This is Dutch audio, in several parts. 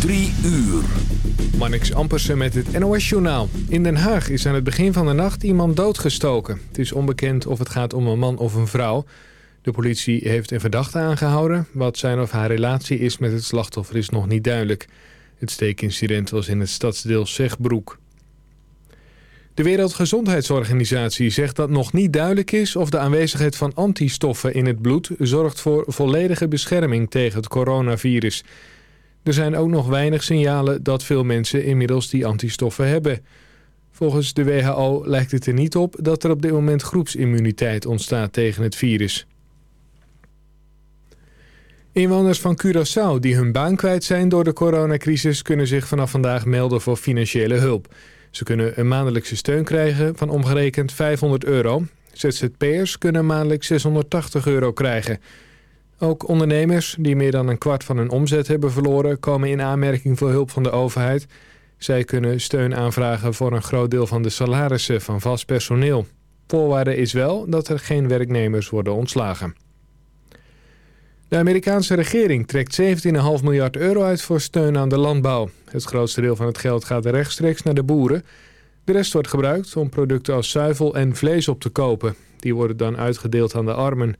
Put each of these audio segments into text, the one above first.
Drie uur. Marnix Ampersen met het NOS-journaal. In Den Haag is aan het begin van de nacht iemand doodgestoken. Het is onbekend of het gaat om een man of een vrouw. De politie heeft een verdachte aangehouden. Wat zijn of haar relatie is met het slachtoffer is nog niet duidelijk. Het steekincident was in het stadsdeel Zegbroek. De Wereldgezondheidsorganisatie zegt dat nog niet duidelijk is... of de aanwezigheid van antistoffen in het bloed zorgt voor volledige bescherming tegen het coronavirus... Er zijn ook nog weinig signalen dat veel mensen inmiddels die antistoffen hebben. Volgens de WHO lijkt het er niet op dat er op dit moment groepsimmuniteit ontstaat tegen het virus. Inwoners van Curaçao die hun baan kwijt zijn door de coronacrisis... kunnen zich vanaf vandaag melden voor financiële hulp. Ze kunnen een maandelijkse steun krijgen van omgerekend 500 euro. ZZP'ers kunnen maandelijk 680 euro krijgen... Ook ondernemers die meer dan een kwart van hun omzet hebben verloren... komen in aanmerking voor hulp van de overheid. Zij kunnen steun aanvragen voor een groot deel van de salarissen van vast personeel. Voorwaarde is wel dat er geen werknemers worden ontslagen. De Amerikaanse regering trekt 17,5 miljard euro uit voor steun aan de landbouw. Het grootste deel van het geld gaat rechtstreeks naar de boeren. De rest wordt gebruikt om producten als zuivel en vlees op te kopen. Die worden dan uitgedeeld aan de armen...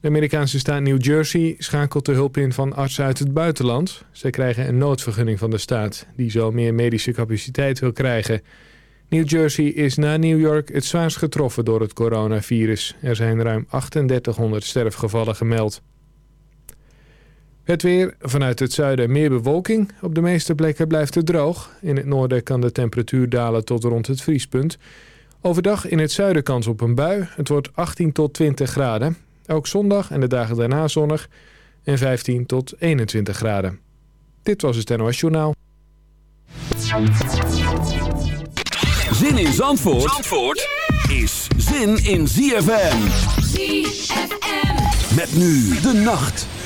De Amerikaanse staat New Jersey schakelt de hulp in van artsen uit het buitenland. Zij krijgen een noodvergunning van de staat, die zo meer medische capaciteit wil krijgen. New Jersey is na New York het zwaarst getroffen door het coronavirus. Er zijn ruim 3800 sterfgevallen gemeld. Het weer. Vanuit het zuiden meer bewolking. Op de meeste plekken blijft het droog. In het noorden kan de temperatuur dalen tot rond het vriespunt. Overdag in het zuiden kans op een bui. Het wordt 18 tot 20 graden. Ook zondag en de dagen daarna zonnig en 15 tot 21 graden. Dit was het NOS Journaal. Zin in Zandvoort, Zandvoort is zin in ZFM. ZFM. Met nu de nacht.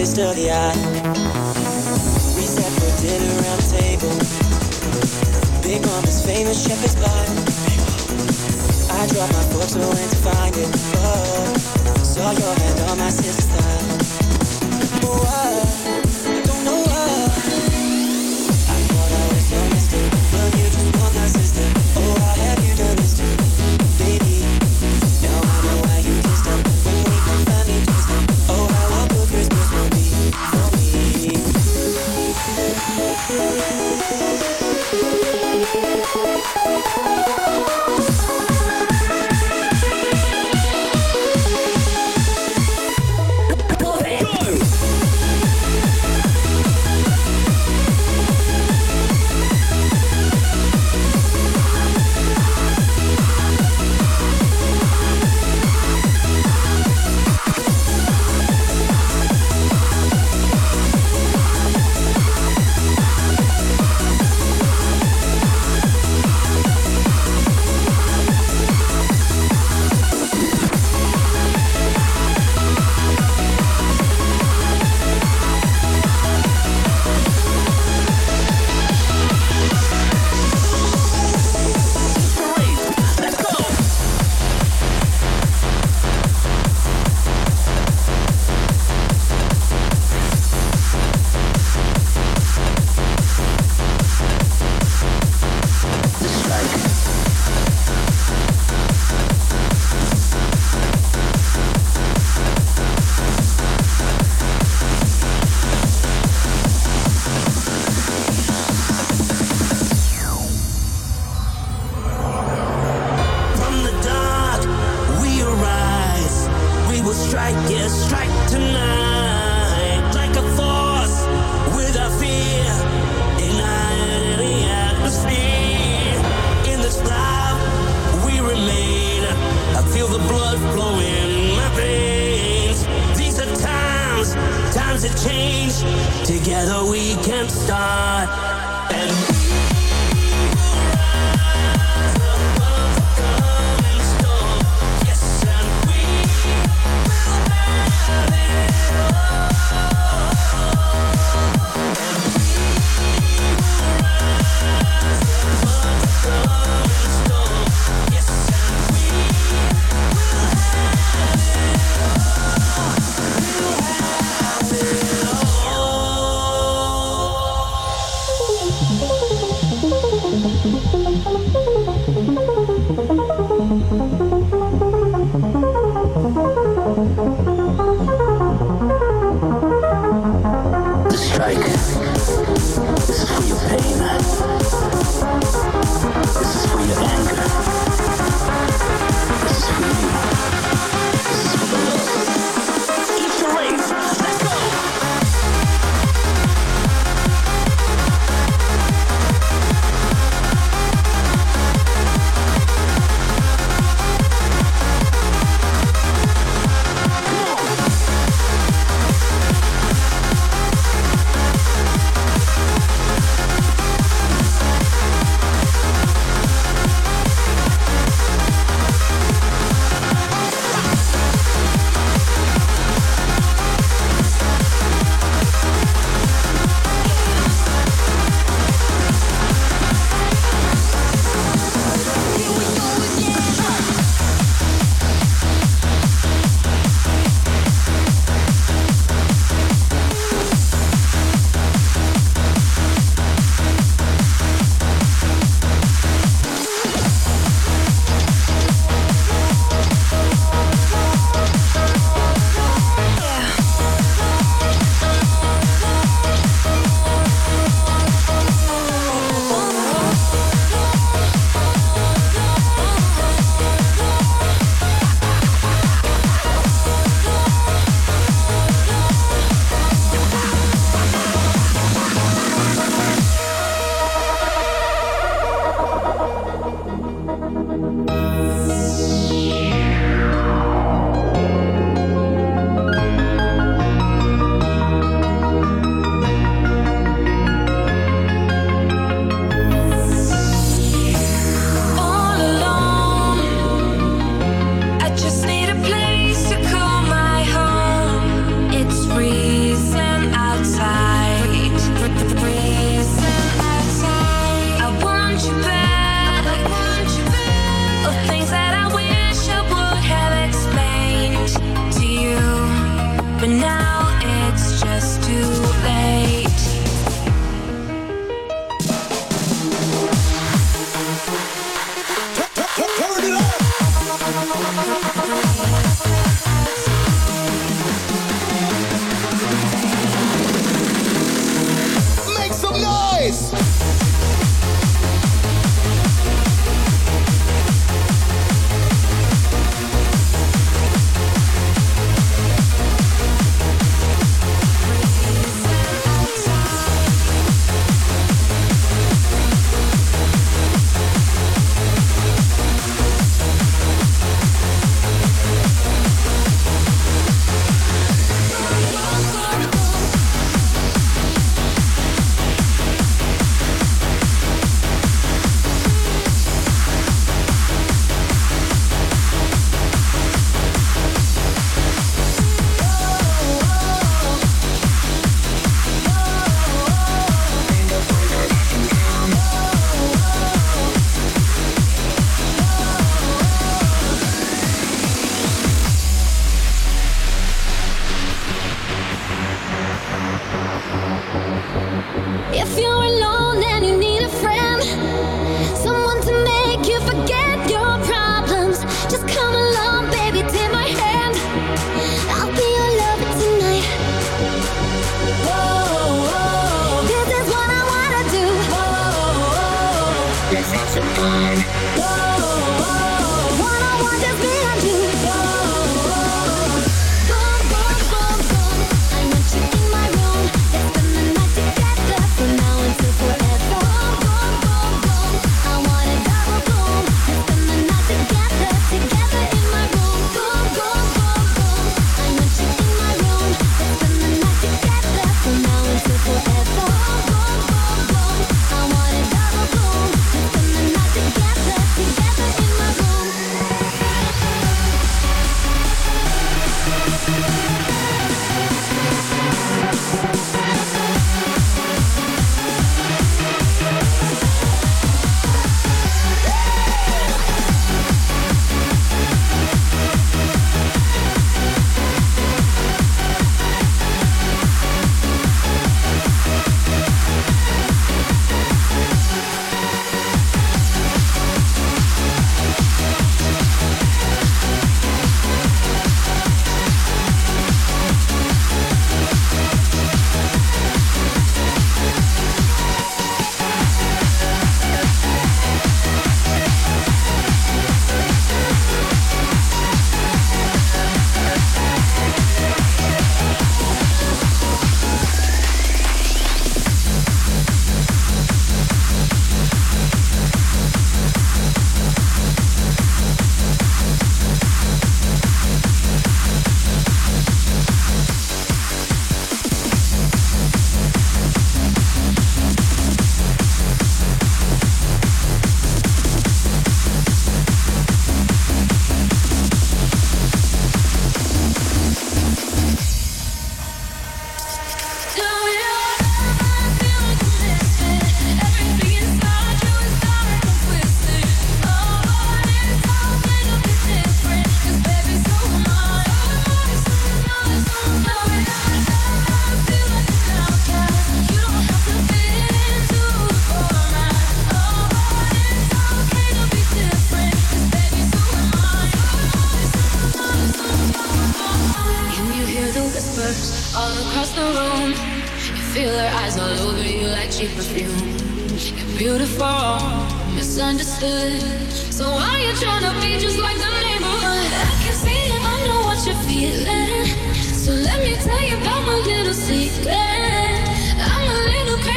breakfast of the eye. We sat for dinner round table. Big Mama's famous shepherd's pie. I dropped my fork so went to find it. Oh, saw your hand on my sister's thigh. Whoa.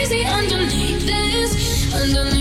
crazy underneath this. Underneath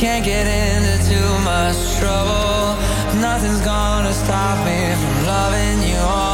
Can't get into too much trouble. Nothing's gonna stop me from loving you all.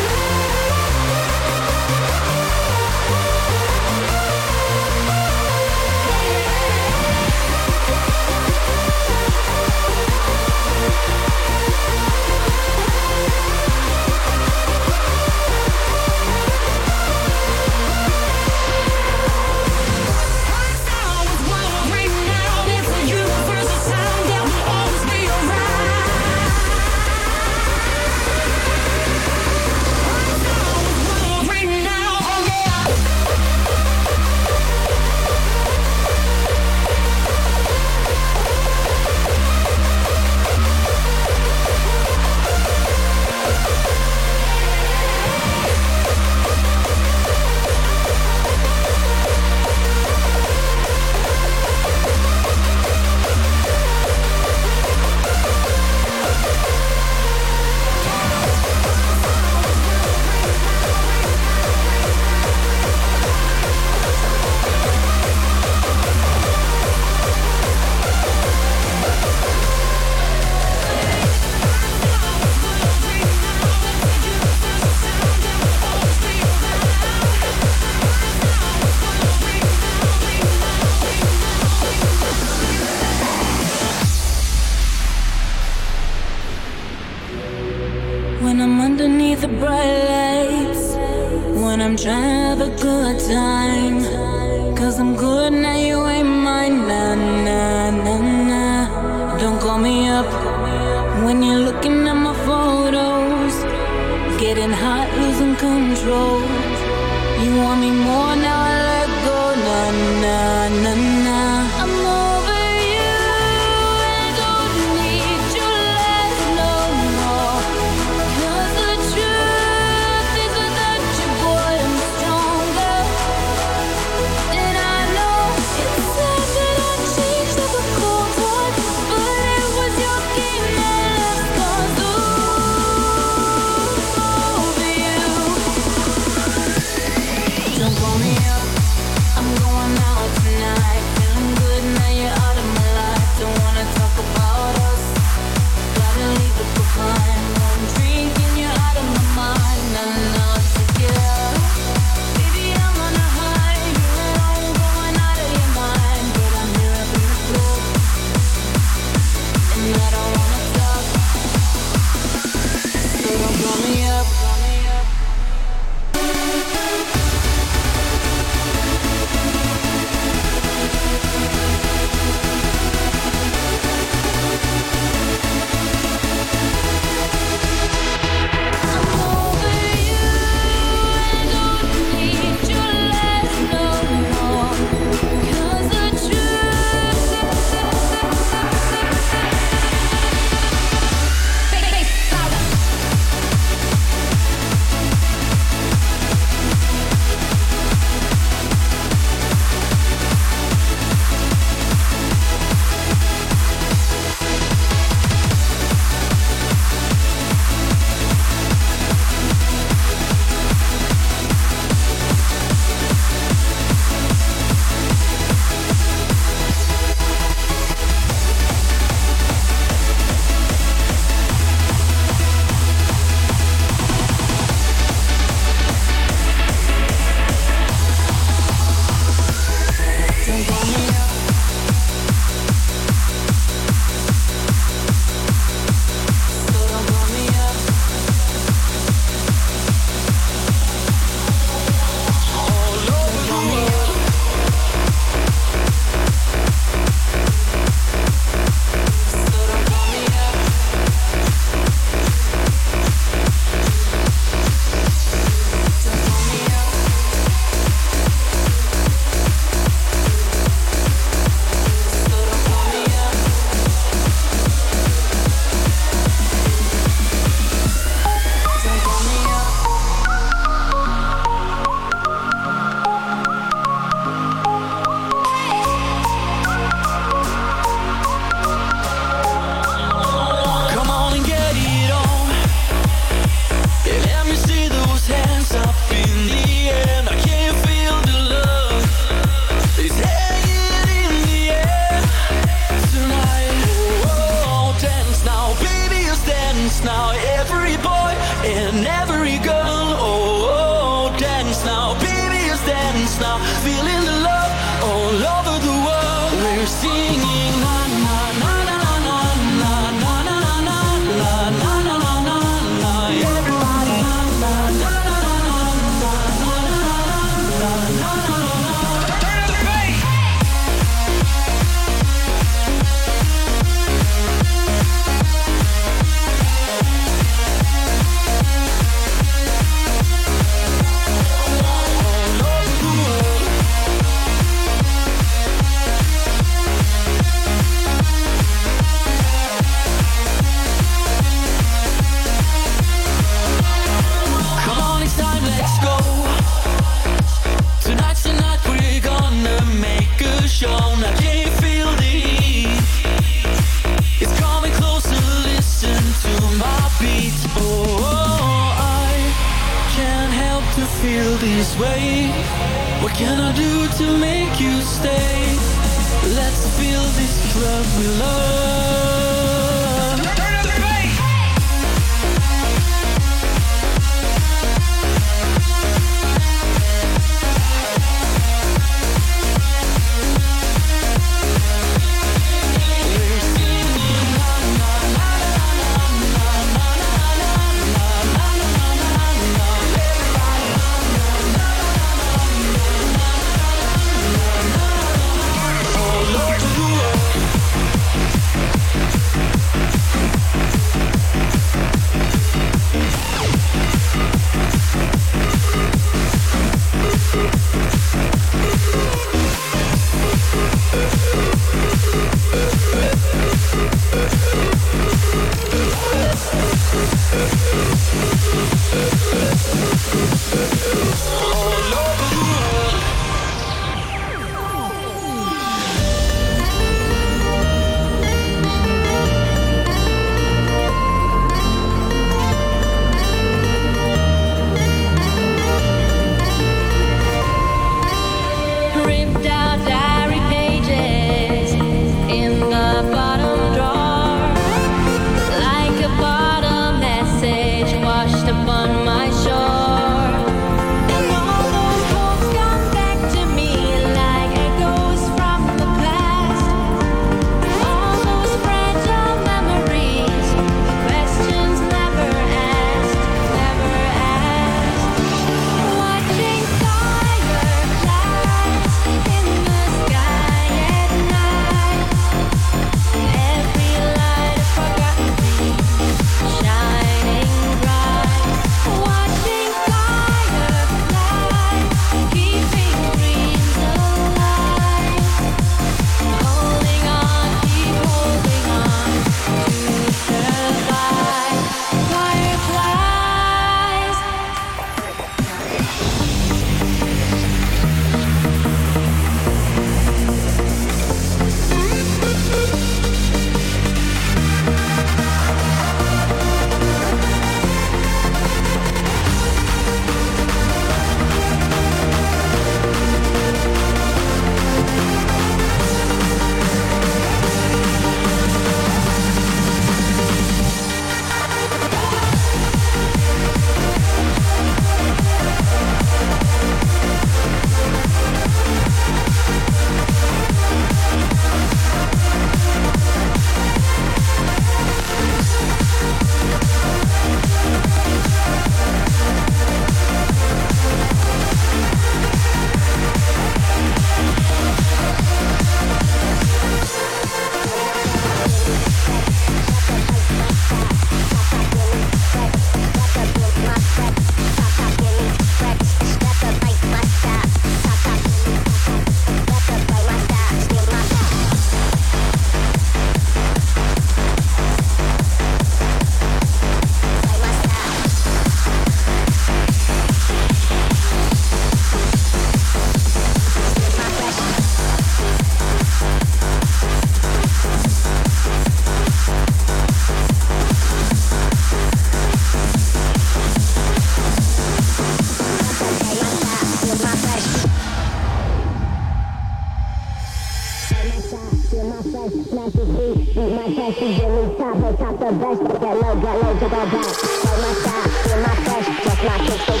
Knock your fake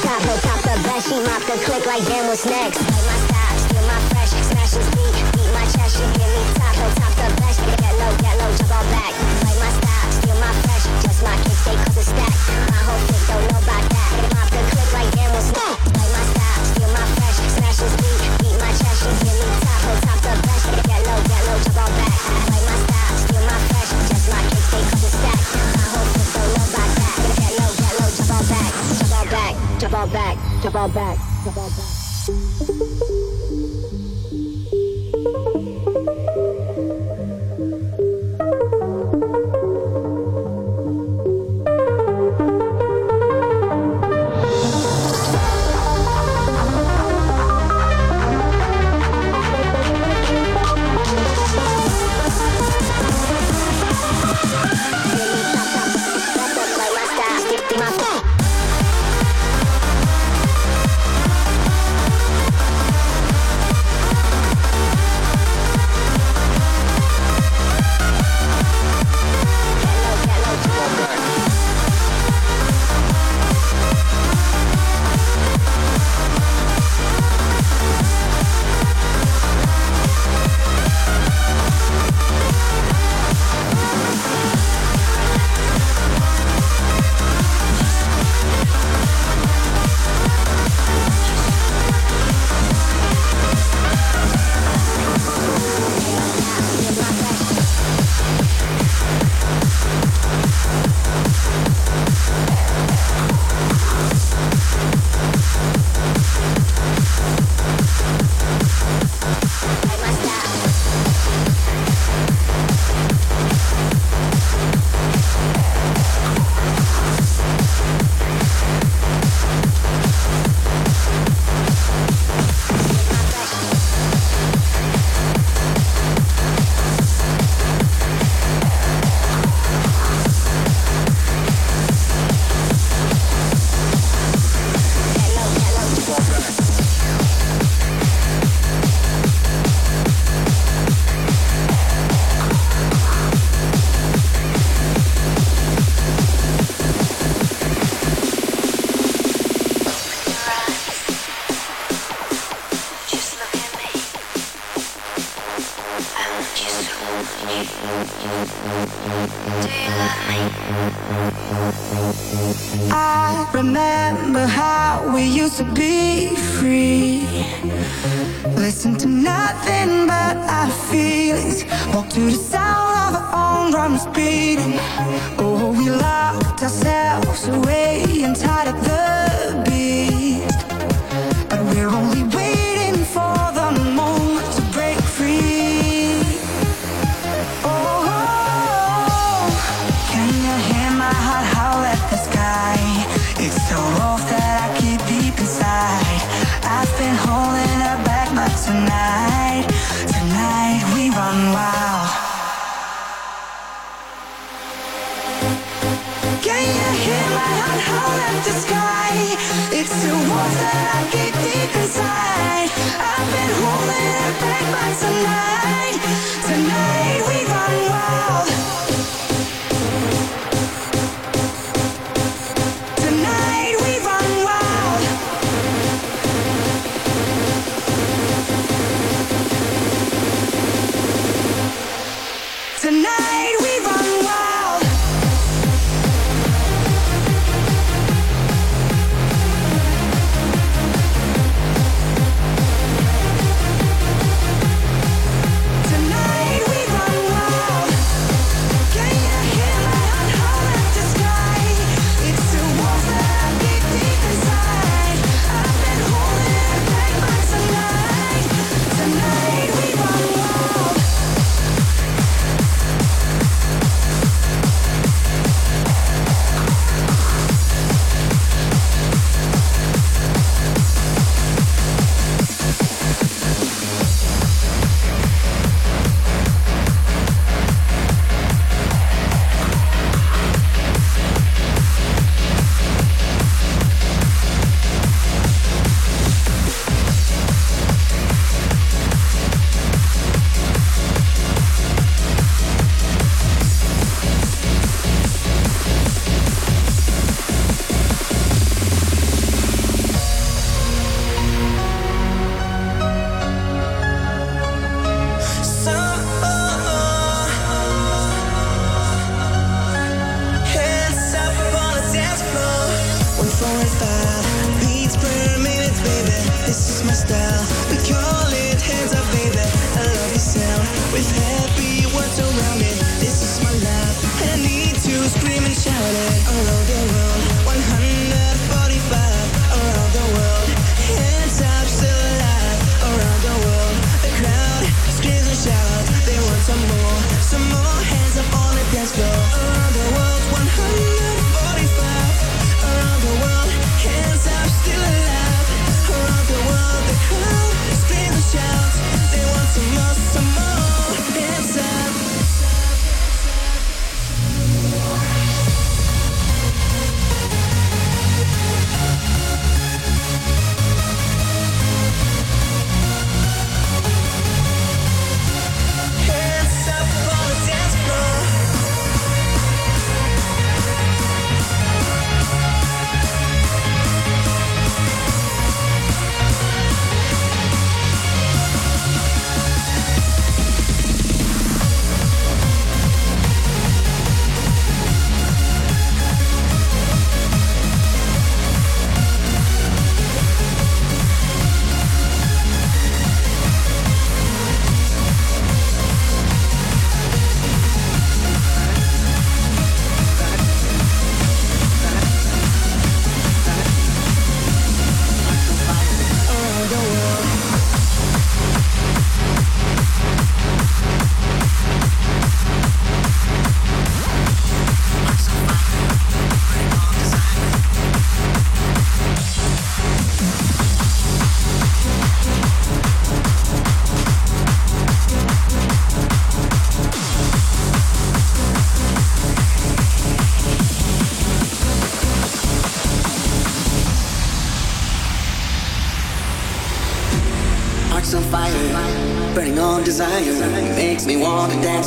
top, top the best. She the click like damn what's next. Play my stop, steal my fresh, smash his beat, beat my chest. Give me. about that.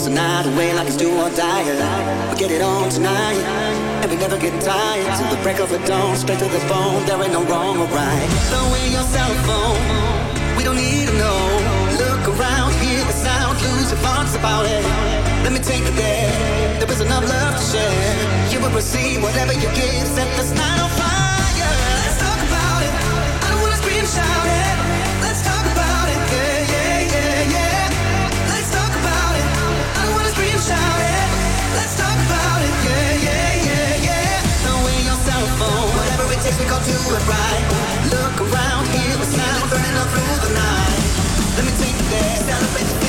To dance the away like it's do or die. We get it on tonight, and we never get tired. Till the break of the dawn, straight to the bone. There ain't no wrong or right. Throw away your cell phone, we don't need to know. Look around, hear the sound, lose your thoughts about it. Let me take you there. There is enough love to share. You will receive whatever you give. Set this night on fire. Let's talk about it. I don't wanna scream, shout it. Look around, hear the sound burning up through the night. Let me take you there. Celebrate the